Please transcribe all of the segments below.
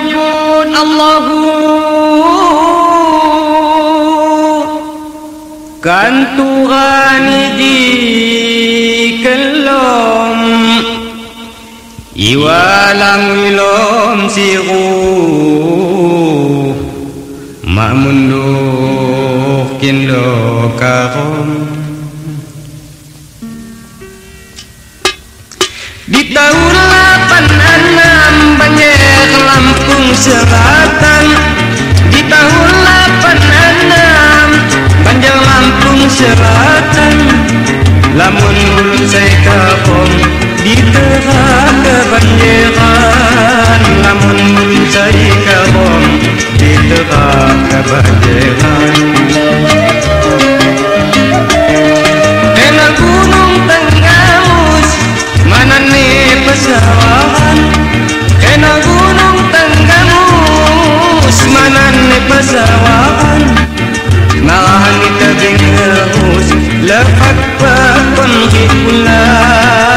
menyebut Allahu. Kan Tuhan di kelom. Iwalang wilom siru. Mamunduk kin lo karom. Di tahun 8 anak لا لقد فاقا جئنا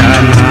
Yeah.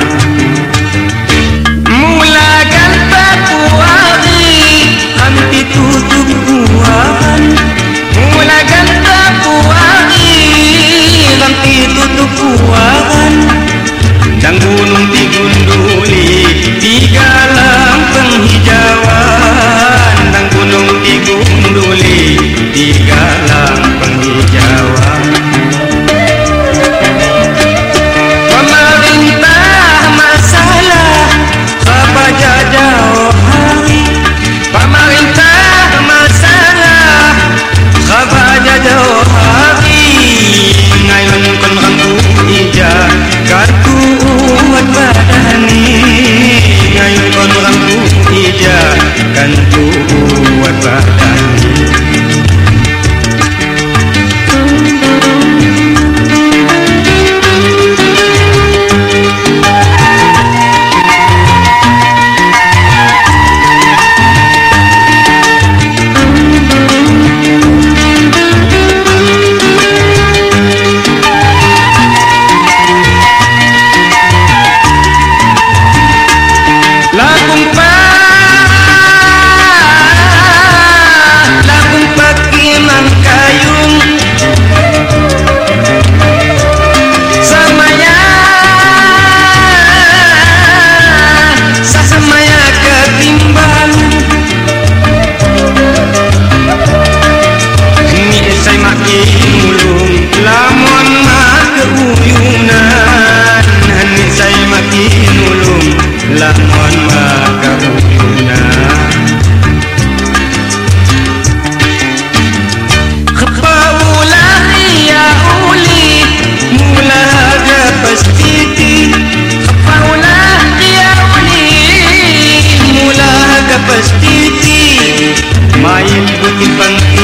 Bukit-bukit pantai